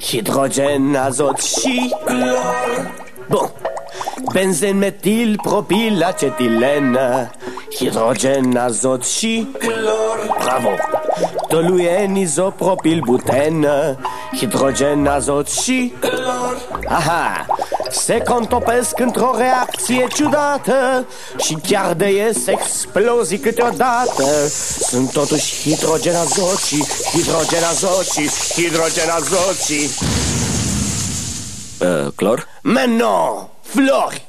Hidrogen, azot și clor. Bun. Benzen, metil, propil, acetilenă Hidrogen, azot și clor Bravo. Toluen, izopropil, butenă Hidrogen, azot și clor Aha se contopesc într-o reacție ciudată Și chiar de ies explozii câteodată. Sunt totuși hidrogen azocii, hidrogen azocii, hidrogen azocii Uh, clor? Men no, flori